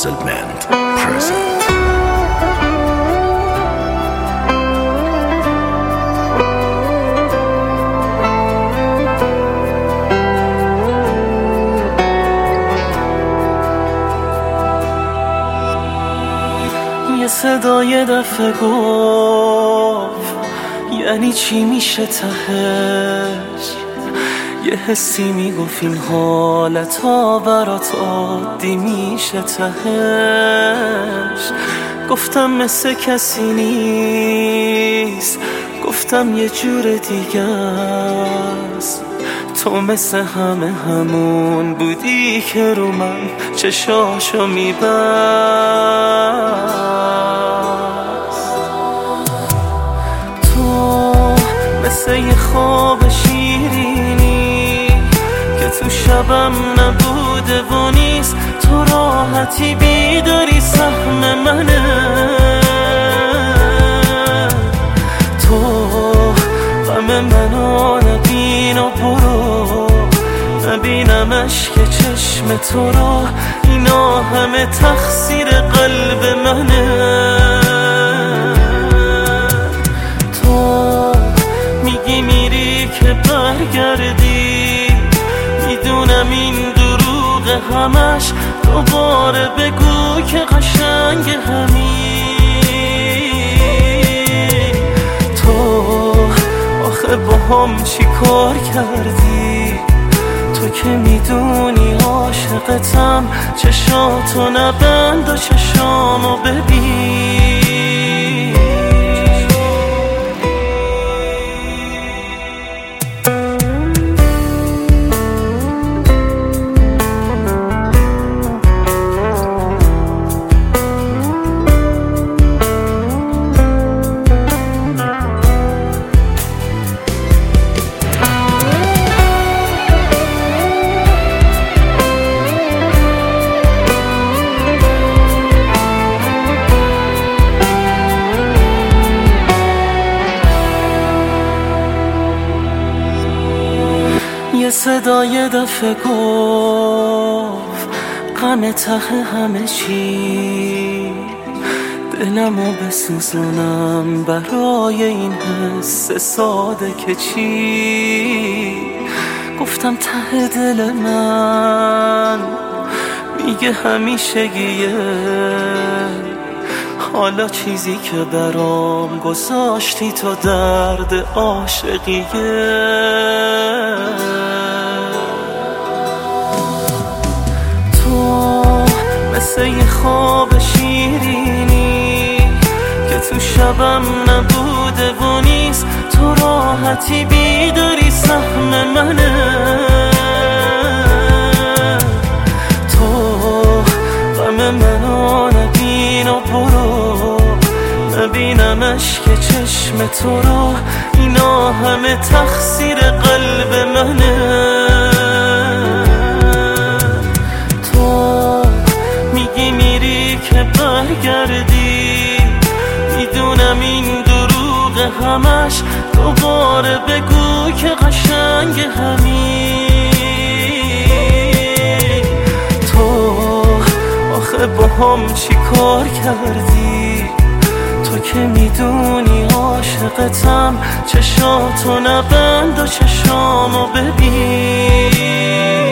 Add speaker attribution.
Speaker 1: Puzzlement present.
Speaker 2: یه صدای دفعه گفت یعنی چی میشه تهش؟ یه حسی می‌گفت این حالت ها برات عادی میشه تهش. گفتم مثل کسی نیست گفتم یه جور دیگه است. تو مثل همه همون بودی که رو من چشاشو میبست. تو مثل یه خواب تو شبم نبوده و نیست. تو راحتی بیداری سهم منه. تو غم منو نبین و برو. نبینمش که چشم تو رو اینا همه تقصیر همش دوباره بگو که قشنگ همین تو آخه با هم چی کار کردی؟ تو که می‌دونی عاشقتم چشاتو نبند و چشامو ببین. یه صدای دفعه گفت غم ته همه چی. دلمو بسوزونم برای این حس ساده که چی. گفتم ته دل من میگه همیشگیه. حالا چیزی که برام گذاشتی تو درد عاشقیه. تو مثل یه خواب شیرینی که تو شبم نبوده و نیست تو راحتی بیداری سهم منه. تو غم منو نبین و نبینمش که چشم تو رو. اینا همه تقصیر قلب منه. تو میگی میری که برگردی. می‌دونم این دروغ همش. دوباره بگو که قشنگ همین. تو آخه با هم چی کار کردی؟ که می‌دونی عاشقتم. چشاتو نبند و چشامو ببین.